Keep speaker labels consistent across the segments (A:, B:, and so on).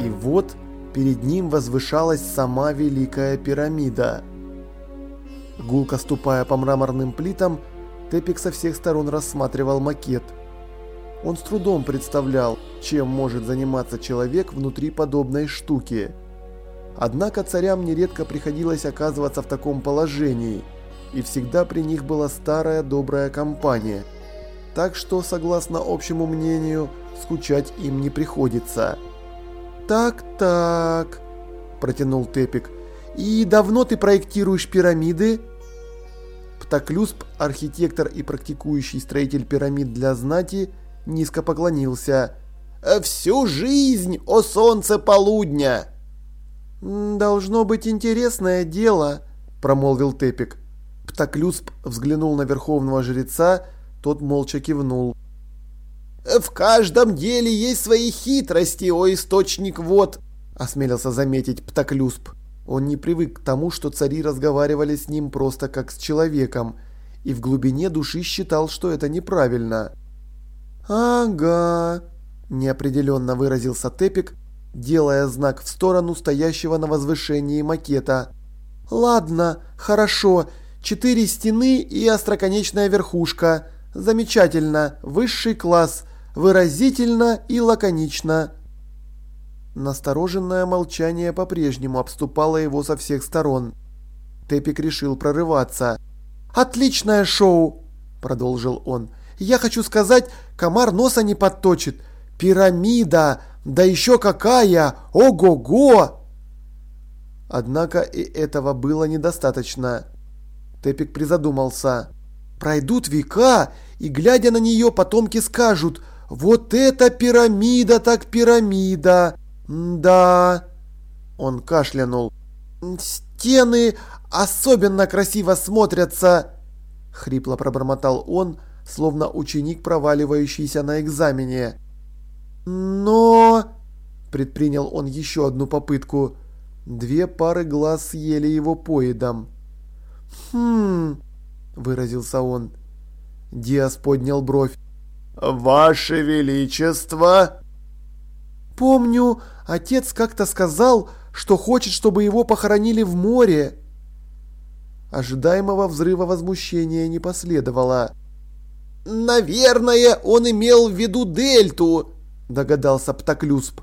A: И вот перед ним возвышалась сама Великая Пирамида. Гулко ступая по мраморным плитам, Тепик со всех сторон рассматривал макет. Он с трудом представлял, чем может заниматься человек внутри подобной штуки. Однако царям нередко приходилось оказываться в таком положении, и всегда при них была старая добрая компания. Так что, согласно общему мнению, скучать им не приходится. «Так-так», – протянул Тепик, – «и давно ты проектируешь пирамиды?» Птоклюсп, архитектор и практикующий строитель пирамид для знати, низко поклонился. «Всю жизнь, о солнце полудня!» «Должно быть интересное дело», – промолвил Тепик. Птоклюсп взглянул на верховного жреца, тот молча кивнул. «В каждом деле есть свои хитрости, о источник вод», – осмелился заметить Птоклюсп. Он не привык к тому, что цари разговаривали с ним просто как с человеком, и в глубине души считал, что это неправильно. «Ага», – неопределенно выразился Тепик, делая знак в сторону стоящего на возвышении макета. «Ладно, хорошо, четыре стены и остроконечная верхушка. Замечательно, высший класс, выразительно и лаконично». Настороженное молчание по-прежнему обступало его со всех сторон. Тепик решил прорываться. «Отличное шоу!» – продолжил он. «Я хочу сказать, комар носа не подточит. Пирамида! Да еще какая! Ого-го!» Однако и этого было недостаточно. Тепик призадумался. «Пройдут века, и, глядя на нее, потомки скажут, «Вот это пирамида так пирамида!» «Да...» Он кашлянул. «Стены особенно красиво смотрятся!» Хрипло пробормотал он, словно ученик, проваливающийся на экзамене. «Но...» Предпринял он еще одну попытку. Две пары глаз съели его поедом. «Хм...» Выразился он. Диас поднял бровь. «Ваше Величество!» «Помню, отец как-то сказал, что хочет, чтобы его похоронили в море». Ожидаемого взрыва возмущения не последовало. «Наверное, он имел в виду дельту», – догадался Птоклюсп.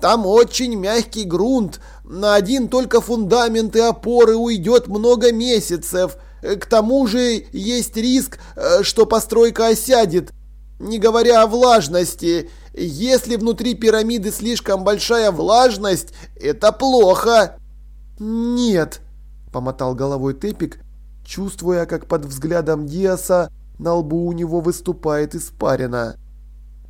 A: «Там очень мягкий грунт, на один только фундамент и опоры уйдет много месяцев. К тому же есть риск, э, что постройка осядет. Не говоря о влажности, если внутри пирамиды слишком большая влажность, это плохо. Нет, помотал головой Тепик, чувствуя, как под взглядом Диаса на лбу у него выступает испарина.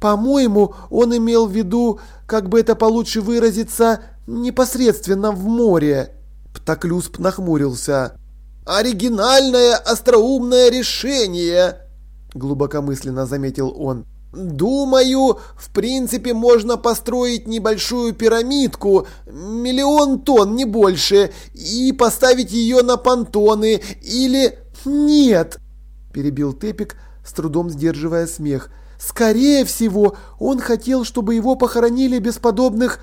A: По-моему, он имел в виду, как бы это получше выразиться, непосредственно в море. Птоклюсп нахмурился. «Оригинальное остроумное решение!» глубокомысленно заметил он. Думаю, в принципе можно построить небольшую пирамидку, миллион тонн, не больше, и поставить ее на понтоны или... Нет, перебил Тепик, с трудом сдерживая смех. Скорее всего, он хотел, чтобы его похоронили без подобных...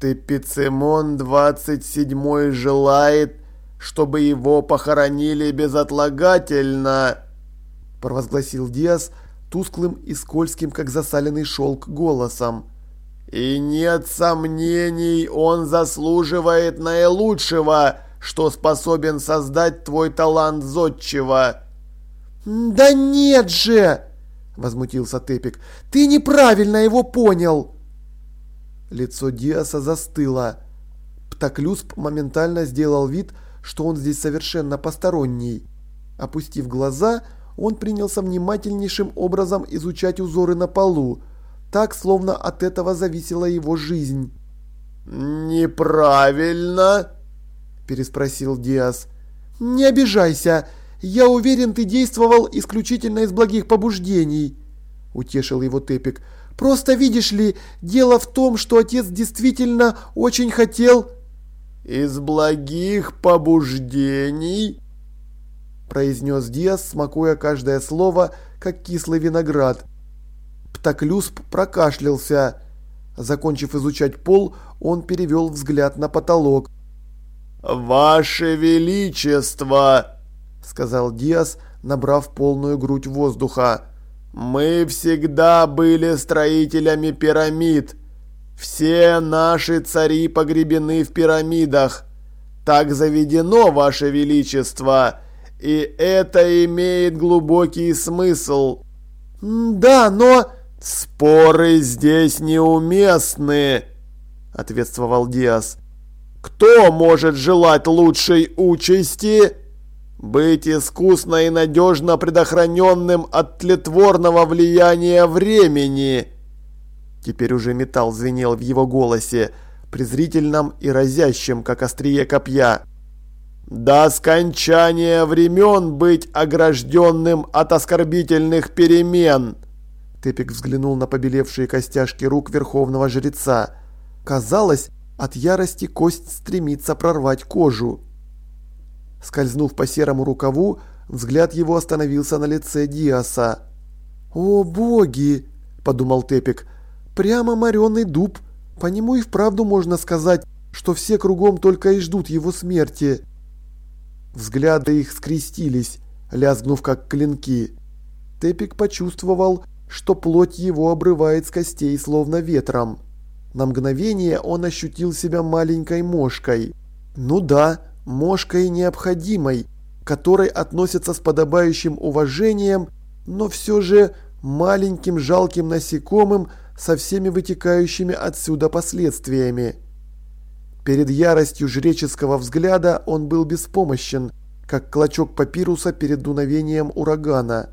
A: Тепицемон 27 желает, чтобы его похоронили безотлагательно, провозгласил Диас тусклым и скользким, как засаленный шелк, голосом. «И нет сомнений, он заслуживает наилучшего, что способен создать твой талант зодчего!» «Да нет же!» – возмутился Тепик. «Ты неправильно его понял!» Лицо Диаса застыло. Птоклюсп моментально сделал вид, что он здесь совершенно посторонний. Опустив глаза – он принялся внимательнейшим образом изучать узоры на полу, так, словно от этого зависела его жизнь. «Неправильно?» – переспросил Диас. «Не обижайся. Я уверен, ты действовал исключительно из благих побуждений», – утешил его Тепик. «Просто видишь ли, дело в том, что отец действительно очень хотел...» «Из благих побуждений?» произнес Диас, смакуя каждое слово, как кислый виноград. Птоклюсп прокашлялся. Закончив изучать пол, он перевел взгляд на потолок.
B: «Ваше Величество!» – сказал
A: Диас, набрав полную грудь воздуха.
B: «Мы всегда были строителями пирамид. Все наши цари погребены в пирамидах. Так заведено, Ваше Величество, и это имеет глубокий смысл».
A: «Да, но...»
B: «Споры здесь неуместны», – ответствовал Диас. «Кто может желать лучшей участи?» Быть искусно и надежно предохраненным от тлетворного влияния времени.
A: Теперь уже металл звенел в его голосе, презрительном и разящем, как острие копья.
B: «До скончания времен быть огражденным от оскорбительных перемен!»
A: Тепик взглянул на побелевшие костяшки рук верховного жреца. Казалось, от ярости кость стремится прорвать кожу. Скользнув по серому рукаву, взгляд его остановился на лице Диаса. «О боги!» – подумал Тепик. «Прямо мореный дуб. По нему и вправду можно сказать, что все кругом только и ждут его смерти». Взгляды их скрестились, лязгнув как клинки. Тепик почувствовал, что плоть его обрывает с костей словно ветром. На мгновение он ощутил себя маленькой мошкой. Ну да, мошкой необходимой, которой относятся с подобающим уважением, но все же маленьким жалким насекомым со всеми вытекающими отсюда последствиями. Перед яростью жреческого взгляда он был беспомощен, как клочок папируса перед дуновением урагана.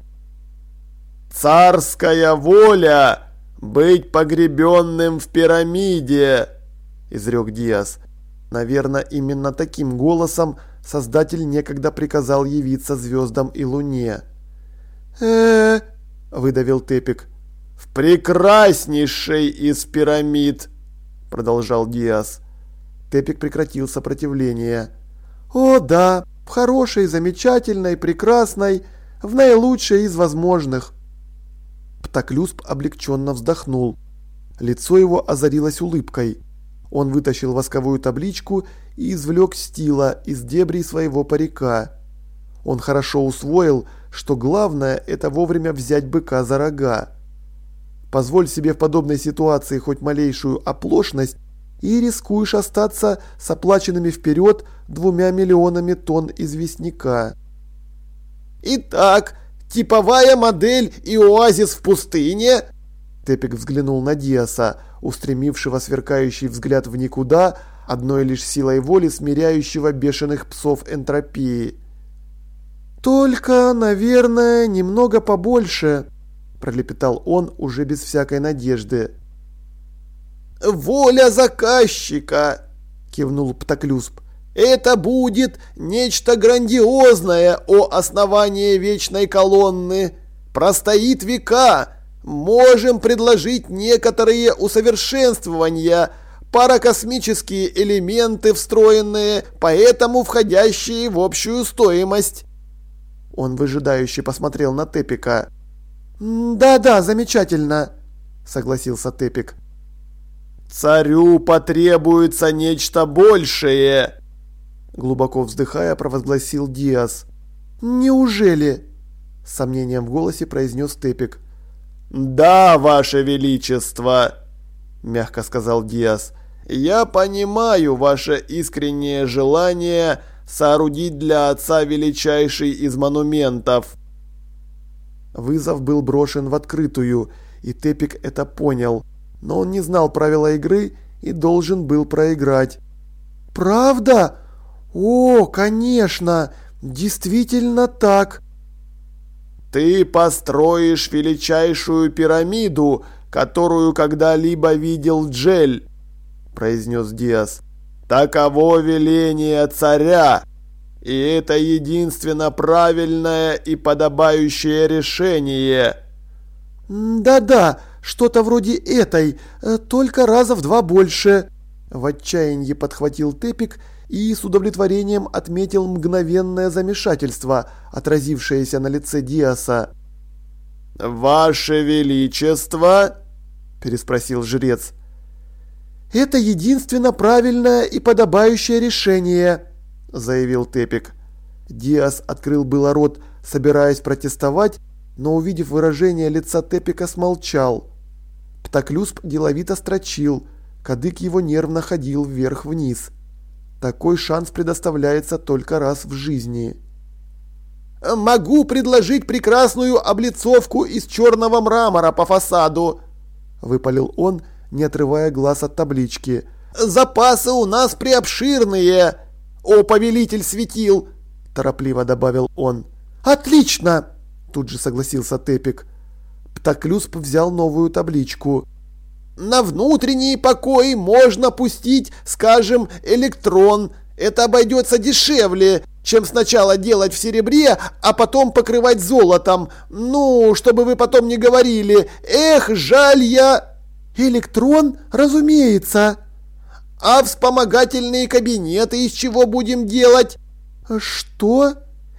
B: «Царская воля! Быть погребенным в пирамиде!» – изрек Диас.
A: Наверное, именно таким голосом Создатель некогда приказал явиться звездам и Луне.
B: э выдавил Тепик. «В прекраснейшей из пирамид!» – продолжал Диас.
A: Тепик прекратил сопротивление. «О, да, в хорошей, замечательной, прекрасной, в наилучшей из возможных!» Птоклюсп облегченно вздохнул. Лицо его озарилось улыбкой. Он вытащил восковую табличку и извлек стила из дебрей своего парика. Он хорошо усвоил, что главное – это вовремя взять быка за рога. Позволь себе в подобной ситуации хоть малейшую оплошность, и рискуешь остаться с оплаченными вперед двумя миллионами тонн известняка.
B: «Итак, типовая модель и оазис в пустыне?»
A: Тепик взглянул на Диаса, устремившего сверкающий взгляд в никуда, одной лишь силой воли смиряющего бешеных псов энтропии. «Только, наверное, немного побольше», – пролепетал он уже без всякой надежды.
B: «Воля заказчика!» – кивнул Птоклюсп. «Это будет нечто грандиозное о основании вечной колонны. Простоит века!» Можем предложить некоторые усовершенствования, паракосмические элементы встроенные, поэтому входящие в общую стоимость.
A: Он выжидающе посмотрел на Тепика. «Да-да, замечательно», — согласился Тепик.
B: «Царю потребуется нечто большее», —
A: глубоко вздыхая, провозгласил Диас. «Неужели?» — с сомнением в голосе произнес Тепик.
B: «Да, Ваше Величество!» – мягко сказал Диас. «Я понимаю ваше искреннее желание соорудить для отца величайший из монументов».
A: Вызов был брошен в открытую, и Тепик это понял, но он не знал правила игры и должен был проиграть. «Правда? О, конечно! Действительно так!»
B: Ты построишь величайшую пирамиду, которую когда-либо видел Джель, произнес Диас. Таково веление царя, и это единственно правильное и подобающее решение.
A: Да-да, что-то вроде этой, э, только раза в два больше. В отчаянии подхватил Тепик и с удовлетворением отметил мгновенное замешательство, отразившееся на лице Диаса.
B: «Ваше Величество!» – переспросил жрец.
A: «Это единственно правильное и подобающее решение», – заявил Тепик. Диас открыл было рот, собираясь протестовать, но, увидев выражение лица Тепика, смолчал. Птоклюсп деловито строчил, кадык его нервно ходил вверх-вниз. Такой шанс предоставляется только раз в жизни.
C: «Могу предложить прекрасную облицовку из черного мрамора по фасаду», – выпалил он, не отрывая глаз от таблички. «Запасы у нас преобширные, о повелитель светил», – торопливо добавил он.
A: «Отлично!» – тут же согласился Тепик. Птоклюсп взял новую табличку.
C: «На внутренние покои можно пустить, скажем, электрон. Это обойдется дешевле, чем сначала делать в серебре, а потом покрывать золотом. Ну, чтобы вы потом не говорили, эх, жаль я...»
A: «Электрон, разумеется!»
C: «А вспомогательные кабинеты из чего будем делать?»
A: «Что?»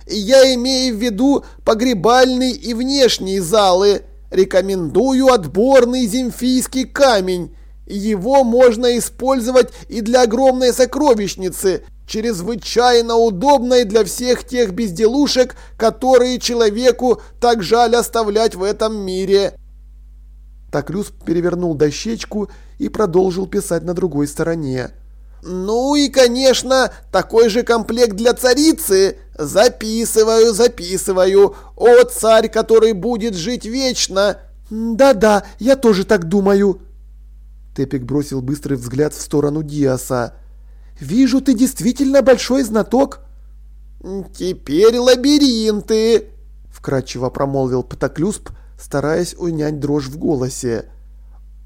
C: «Я имею в виду погребальный и внешние залы. Рекомендую отборный земфийский камень. Его можно использовать и для огромной сокровищницы, чрезвычайно удобной для всех тех безделушек, которые человеку так жаль оставлять в этом мире».
A: Таклюс перевернул дощечку и продолжил писать на другой стороне.
C: «Ну и, конечно, такой же комплект для царицы. Записываю, записываю. О, царь, который будет жить вечно!»
A: «Да-да, я тоже так думаю». Тепик бросил быстрый взгляд в сторону Диаса. «Вижу, ты действительно большой знаток».
C: «Теперь лабиринты», — вкратчиво промолвил Птоклюсп, стараясь унять дрожь в голосе.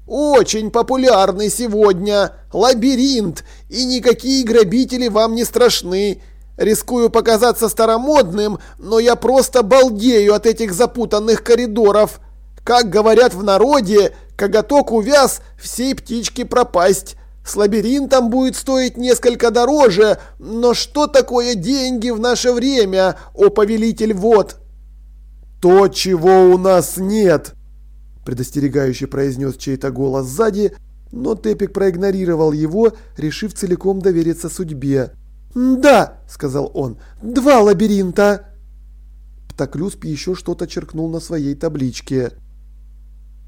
C: «Очень популярный сегодня! Лабиринт! И никакие грабители вам не страшны! Рискую показаться старомодным, но я просто балдею от этих запутанных коридоров! Как говорят в народе, коготок увяз, всей птички пропасть!» С лабиринтом будет стоить несколько дороже, но что такое деньги в наше время, о повелитель вод?»
A: «То, чего у нас нет!» Предостерегающе произнес чей-то голос сзади, но Тепик проигнорировал его, решив целиком довериться судьбе. «Да!» – сказал он. «Два лабиринта!» Птоклюсп еще что-то черкнул на своей табличке.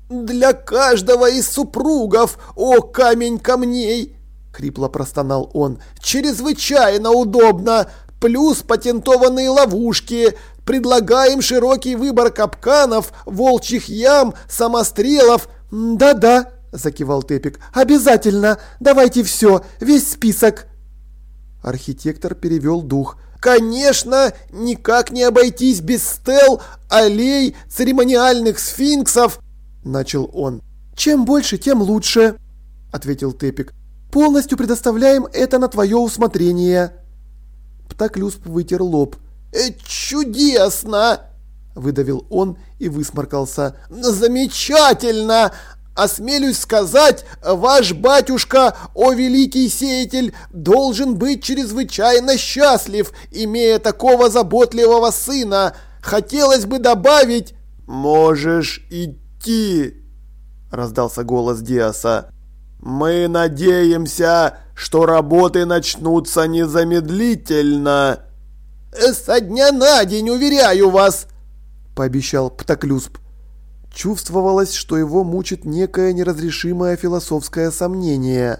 C: «Для каждого из супругов, о камень камней!» – хрипло простонал он. «Чрезвычайно удобно! Плюс патентованные ловушки, Предлагаем широкий выбор капканов, волчьих ям, самострелов.
A: Да-да, закивал Тепик. Обязательно. Давайте все, весь список. Архитектор перевел дух.
C: Конечно, никак не обойтись без стел, аллей, церемониальных сфинксов, начал он.
A: Чем больше, тем лучше, ответил Тепик. Полностью предоставляем это на твое усмотрение. Птоклюсп вытер лоб.
C: Э, «Чудесно!» – выдавил он и высморкался. «Замечательно! Осмелюсь сказать, ваш батюшка, о великий сеятель, должен быть чрезвычайно счастлив, имея такого заботливого сына. Хотелось бы добавить...»
B: «Можешь идти!» – раздался голос Диаса. «Мы надеемся, что работы начнутся незамедлительно!»
C: Э, «Со дня на день, уверяю вас!»
A: – пообещал Птоклюсп. Чувствовалось, что его мучит некое неразрешимое философское сомнение.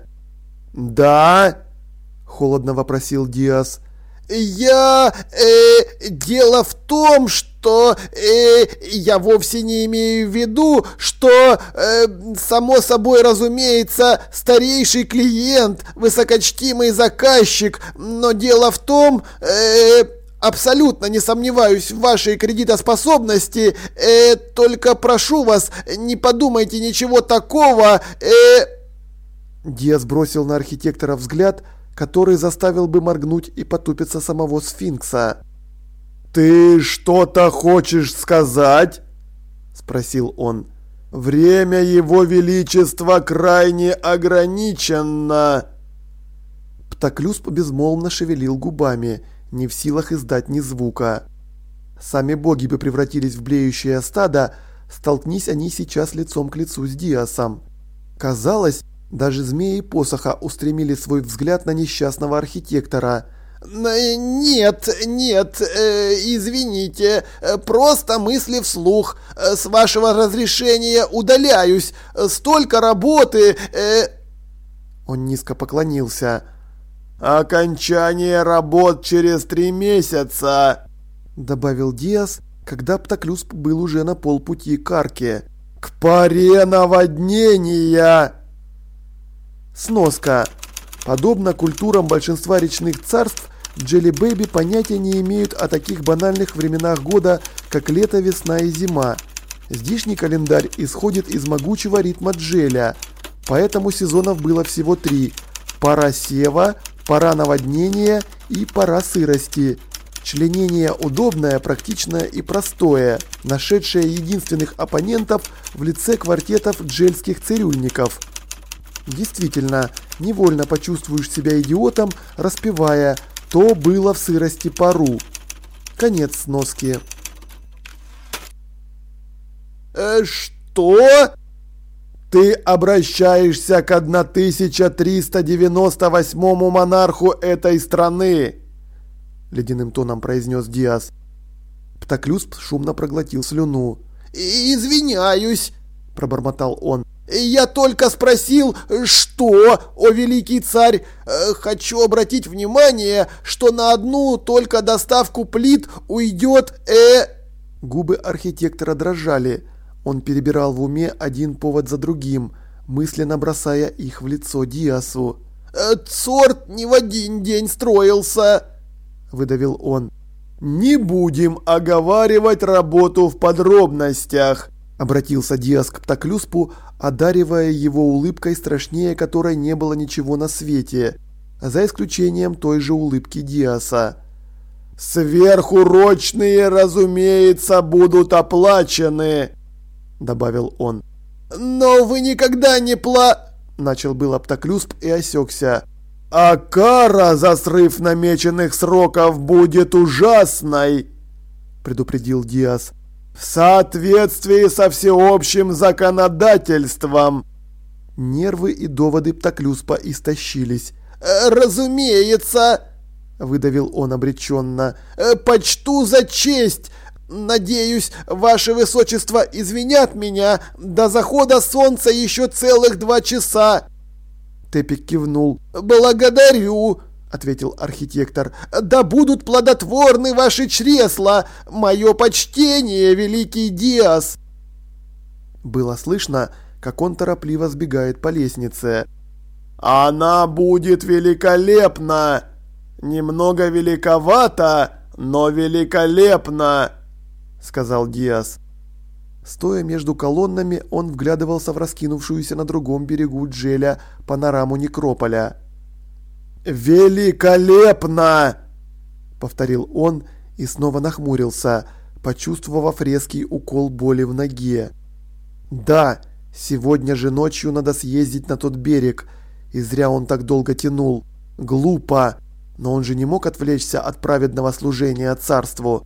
B: «Да?»
A: – холодно вопросил Диас.
C: «Я... Э, дело в том, что... Э, я вовсе не имею в виду, что... Э, само собой разумеется, старейший клиент, высокочтимый заказчик, но дело в том... Э, Абсолютно не сомневаюсь в вашей кредитоспособности, э, только прошу вас, не подумайте ничего такого, э...»
A: Диас бросил на архитектора взгляд, который заставил бы моргнуть и потупиться самого сфинкса.
B: «Ты что-то хочешь сказать?» – спросил он. «Время его величества крайне ограничено».
C: Птоклюсп безмолвно шевелил губами, не в силах издать ни звука. Сами боги бы превратились в блеющее стадо, столкнись они сейчас лицом к лицу с Диасом. Казалось, даже змеи посоха устремили свой взгляд на несчастного архитектора.
A: «Нет, нет, э, извините, просто мысли вслух. С вашего разрешения удаляюсь. Столько работы...» э...
C: Он низко поклонился.
B: «Окончание работ через три месяца», —
C: добавил Диас, когда Птоклюсп был уже на полпути к арке.
B: «К паре наводнения!»
C: Сноска. Подобно культурам большинства речных царств, Джелли Бэби понятия не имеют о таких банальных временах года, как лето, весна и зима. Здешний календарь исходит из могучего ритма джеля, поэтому сезонов было всего три – пора сева, пора наводнения и пора сырости. Членение удобное, практичное и простое, нашедшее единственных оппонентов в лице квартетов джельских цирюльников. Действительно, невольно почувствуешь себя идиотом, распевая «То было в сырости пару». Конец сноски.
B: «Э, «Что?» «Ты обращаешься к 1398 монарху этой страны!» Ледяным тоном произнес Диас.
C: Птоклюсп шумно проглотил слюну.
A: «Извиняюсь!» – пробормотал он. «Я только спросил, что, о великий царь? Хочу обратить внимание, что на одну только доставку плит уйдет э...»
C: Губы архитектора дрожали. Он перебирал в уме один повод за другим, мысленно бросая их в лицо Диасу.
A: «Цорт не в один день строился!» – выдавил он.
B: «Не будем оговаривать работу в подробностях!»
C: – обратился Диас к Птоклюспу, одаривая его улыбкой страшнее которой не было ничего на свете, за исключением той же улыбки Диаса.
B: «Сверхурочные, разумеется, будут оплачены!» – добавил он.
A: «Но вы никогда не пла...»
C: – начал был Аптоклюсп и осекся.
B: «А кара за срыв намеченных сроков будет ужасной!» – предупредил Диас. «В соответствии со всеобщим законодательством!»
C: Нервы и доводы Птоклюспа истощились.
A: «Разумеется!» – выдавил он обреченно. «Почту за честь! Надеюсь, ваше высочество извинят меня. До захода солнца еще целых два часа.
C: Тепик кивнул.
A: Благодарю, ответил архитектор. Да будут плодотворны ваши чресла. Мое почтение, великий Диас.
C: Было слышно, как он торопливо сбегает по лестнице.
B: «Она будет великолепна! Немного великовата, но великолепна!» Сказал Диас.
C: Стоя между колоннами, он вглядывался в раскинувшуюся на другом берегу Джеля панораму некрополя.
B: «Великолепно!» – повторил он и снова нахмурился, почувствовав резкий укол боли в ноге.
C: «Да, сегодня же ночью надо съездить на тот берег, и зря он так долго тянул. Глупо! Но он же не мог отвлечься от праведного служения царству».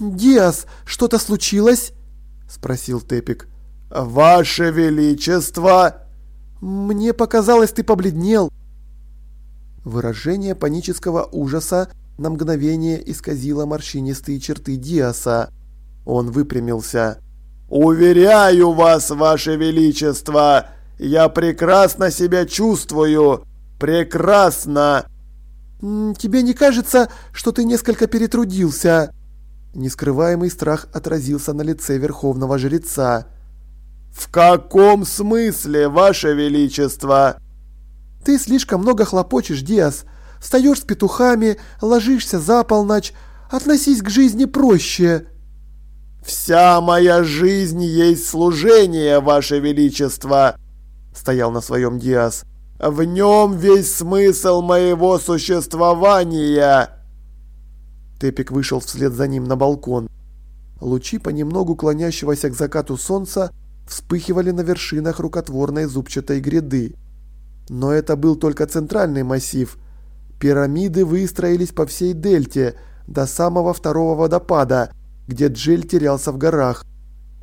A: «Диас, что-то случилось?» – спросил Тепик.
B: «Ваше Величество!»
A: «Мне показалось, ты побледнел».
C: Выражение панического ужаса на мгновение исказило морщинистые черты Диаса. Он выпрямился.
B: «Уверяю вас, Ваше Величество, я прекрасно себя чувствую! Прекрасно!»
A: «Тебе не кажется, что ты несколько перетрудился?»
C: Нескрываемый страх отразился на лице верховного жреца.
B: «В каком смысле, Ваше Величество?»
A: «Ты слишком много хлопочешь, Диас. Встаешь с петухами, ложишься за полночь. Относись к жизни проще».
B: «Вся моя жизнь есть служение, Ваше Величество!» Стоял на своем Диас. «В нем весь смысл моего существования!»
C: Тепик вышел вслед за ним на балкон. Лучи понемногу клонящегося к закату солнца вспыхивали на вершинах рукотворной зубчатой гряды. Но это был только центральный массив.
B: Пирамиды выстроились по всей дельте до самого второго водопада, где Джель терялся в горах.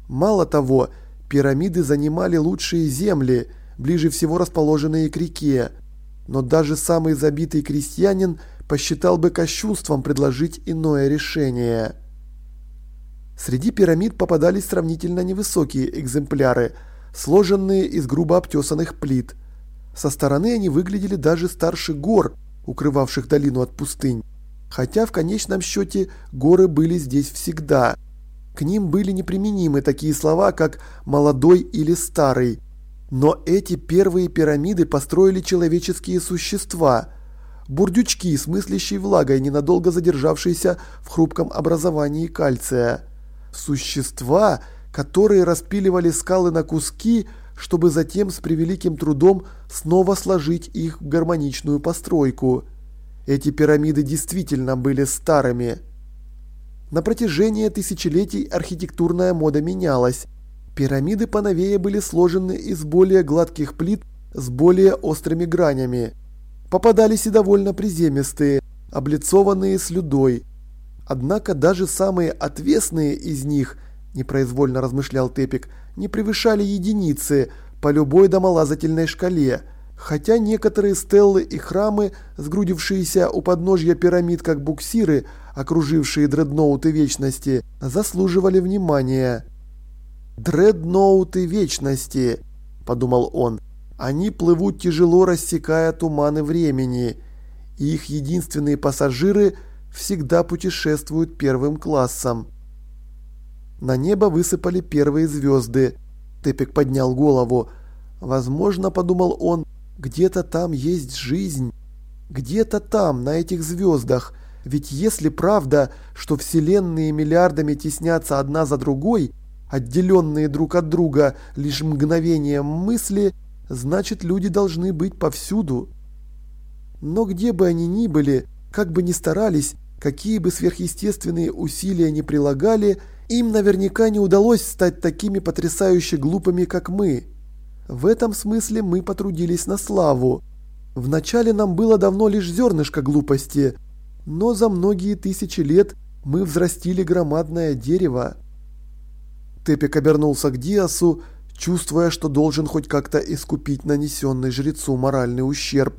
B: Мало того, пирамиды занимали лучшие земли, ближе всего расположенные к реке. Но даже самый забитый крестьянин посчитал бы кощунством предложить иное решение. Среди пирамид попадались сравнительно невысокие экземпляры, сложенные из грубо обтесанных плит. Со стороны они выглядели даже старше гор, укрывавших долину от пустынь. Хотя в конечном счете горы были здесь всегда. К ним были неприменимы такие слова, как «молодой» или «старый». Но эти первые пирамиды построили человеческие существа. Бурдючки, смыслящие влагой, ненадолго задержавшиеся в хрупком образовании кальция. Существа, которые распиливали скалы на куски, чтобы затем с превеликим трудом снова сложить их в гармоничную постройку. Эти пирамиды действительно были старыми. На протяжении тысячелетий архитектурная мода менялась. Пирамиды поновее были сложены из более гладких плит с более острыми гранями. Попадались и довольно приземистые, облицованные слюдой. Однако даже самые отвесные из них, непроизвольно размышлял Тепик, не превышали единицы по любой домолазательной шкале, хотя некоторые стеллы и храмы, сгрудившиеся у подножья пирамид как буксиры, окружившие дредноуты вечности, заслуживали внимания. «Дредноуты вечности», – подумал он, – «они плывут тяжело, рассекая туманы времени, и их единственные пассажиры всегда путешествуют первым классом». На небо высыпали первые звезды. Тепик поднял голову. «Возможно, – подумал он, – где-то там есть жизнь. Где-то там, на этих звездах. Ведь если правда, что вселенные миллиардами теснятся одна за другой – отделенные друг от друга лишь мгновением мысли, значит люди должны быть повсюду. Но где бы они ни были, как бы ни старались, какие бы сверхъестественные усилия ни прилагали, им наверняка не удалось стать такими потрясающе глупыми, как мы. В этом смысле мы потрудились на славу. Вначале нам было давно лишь зернышко глупости, но за многие тысячи лет мы взрастили громадное дерево. Тепик обернулся к Диасу, чувствуя, что должен хоть как-то искупить нанесенный жрецу моральный ущерб.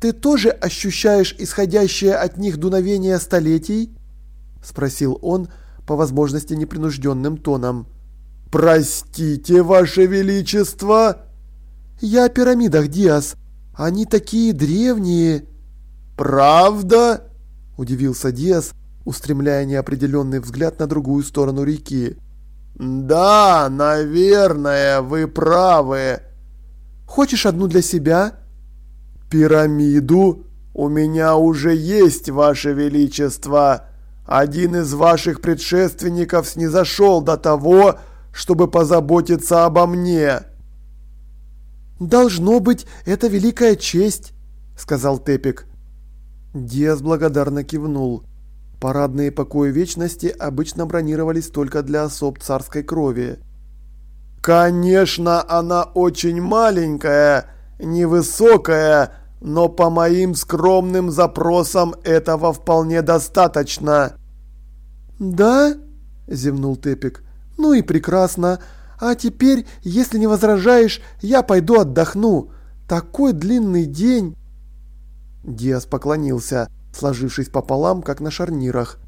B: «Ты тоже ощущаешь исходящее от них дуновение столетий?» – спросил он, по возможности непринужденным тоном. «Простите, Ваше Величество!» «Я о пирамидах, Диас. Они такие древние!» «Правда?» – удивился Диас, устремляя неопределенный взгляд на другую сторону реки. «Да, наверное, вы правы». «Хочешь одну для себя?» «Пирамиду? У меня уже есть, Ваше Величество. Один из ваших предшественников снизошел до того, чтобы позаботиться обо мне». «Должно быть, это великая честь», — сказал Тепик. Диас благодарно кивнул. Парадные покои Вечности обычно бронировались только для особ царской крови. «Конечно, она очень маленькая, невысокая, но по моим скромным запросам этого вполне достаточно». «Да?» – зевнул Тепик. «Ну и прекрасно. А теперь, если не возражаешь, я пойду отдохну. Такой длинный день!» Диас поклонился сложившись пополам, как на шарнирах.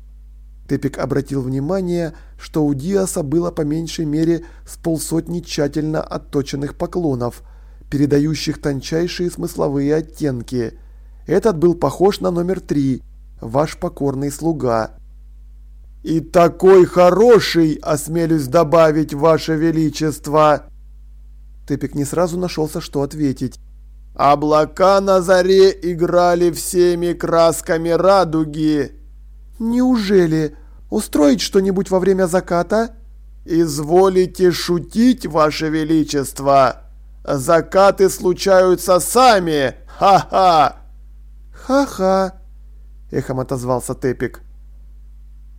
B: Тепик обратил внимание, что у Диаса было по меньшей мере с полсотни тщательно отточенных поклонов, передающих тончайшие смысловые оттенки. Этот был похож на номер три «Ваш покорный слуга». «И такой хороший, осмелюсь добавить, Ваше Величество!» Тепик не сразу нашелся, что ответить. Облака на заре играли всеми красками радуги. Неужели? Устроить что-нибудь во время заката? Изволите шутить, Ваше Величество. Закаты случаются сами. Ха-ха. Ха-ха. Эхом отозвался Тепик.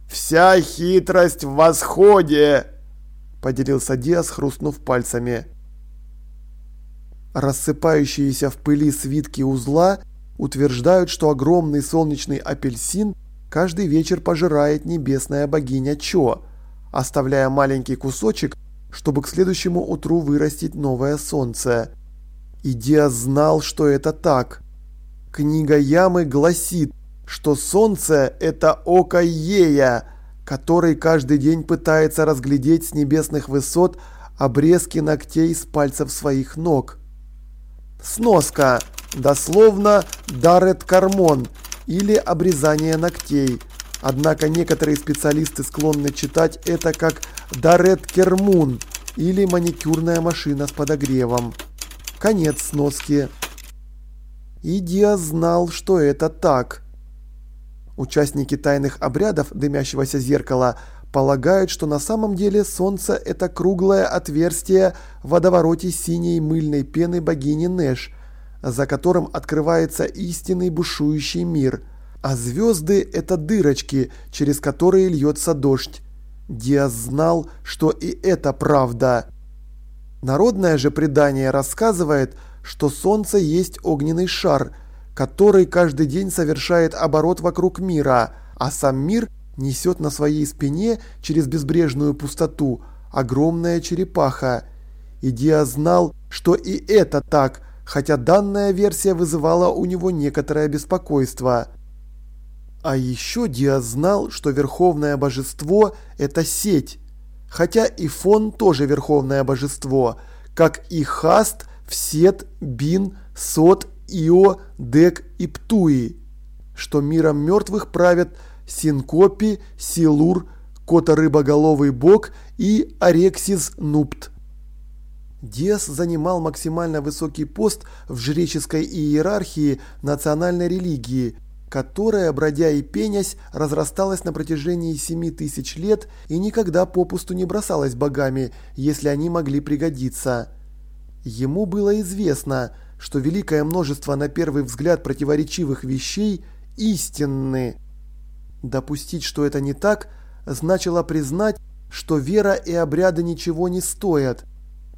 B: Вся хитрость в восходе, поделился Диас, хрустнув пальцами. Рассыпающиеся в пыли свитки узла утверждают, что огромный солнечный апельсин каждый вечер пожирает небесная богиня Чо, оставляя маленький кусочек, чтобы к следующему утру вырастить новое солнце. И Диас знал, что это так. Книга Ямы гласит, что солнце – это око Ея, который каждый день пытается разглядеть с небесных высот обрезки ногтей с пальцев своих ног. Сноска. Дословно «дарет кармон» или «обрезание ногтей». Однако некоторые специалисты склонны читать это как «дарет кермун» или «маникюрная машина с подогревом». Конец сноски. И Диас знал, что это так. Участники тайных обрядов дымящегося зеркала полагают, что на самом деле Солнце – это круглое отверстие в водовороте синей мыльной пены богини Нэш, за которым открывается истинный бушующий мир, а звезды – это дырочки, через которые льется дождь. Диас знал, что и это правда. Народное же предание рассказывает, что Солнце есть огненный шар, который каждый день совершает оборот вокруг мира, а сам мир несет на своей спине через безбрежную пустоту огромная черепаха. И Диа знал, что и это так, хотя данная версия вызывала у него некоторое беспокойство. А еще Диа знал, что верховное божество – это сеть, хотя и Фон тоже верховное божество, как и Хаст, Всет, Бин, Сот, Ио, Дек и Птуи, что миром мертвых правят Синкопи, Силур, Кота-рыбоголовый бог и Арексис Нупт. Диас занимал максимально высокий пост в жреческой иерархии национальной религии, которая, бродя и пенясь, разрасталась на протяжении семи тысяч лет и никогда попусту не бросалась богами, если они могли пригодиться. Ему было известно, что великое множество на первый взгляд противоречивых вещей истинны. Допустить, что это не так, значило признать, что вера и обряды ничего не стоят.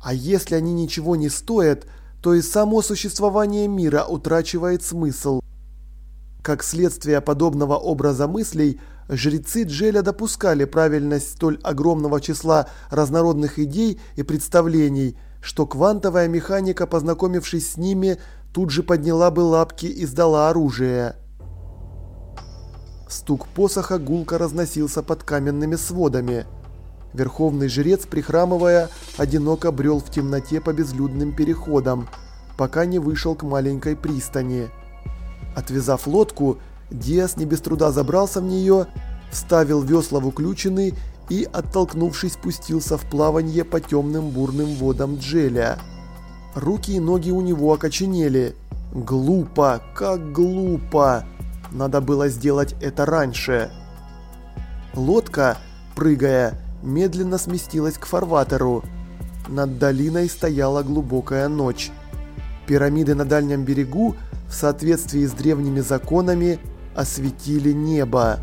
B: А если они ничего не стоят, то и само существование мира утрачивает смысл. Как следствие подобного образа мыслей, жрецы Джеля допускали правильность столь огромного числа разнородных идей и представлений, что квантовая механика, познакомившись с ними, тут же подняла бы лапки и сдала оружие. Стук посоха гулко разносился под каменными сводами. Верховный жрец, прихрамывая, одиноко брел в темноте по безлюдным переходам, пока не вышел к маленькой пристани. Отвязав лодку, Диас не без труда забрался в нее, вставил весла в уключенный и, оттолкнувшись, спустился в плаванье по темным бурным водам Джеля. Руки и ноги у него окоченели. Глупо, как глупо! Надо было сделать это раньше. Лодка, прыгая, медленно сместилась к фарватеру. Над долиной стояла глубокая ночь. Пирамиды на дальнем берегу в соответствии с древними законами осветили небо.